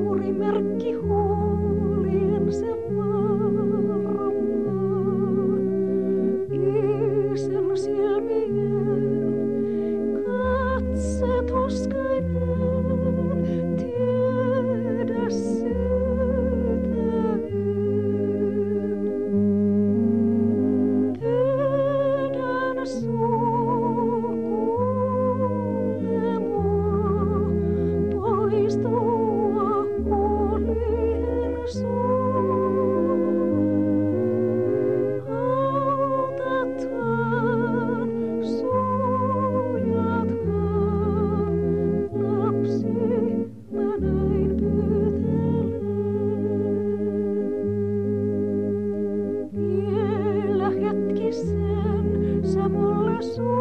suuri merkki huulien sen. Isän silmien katse tuskainen. songs.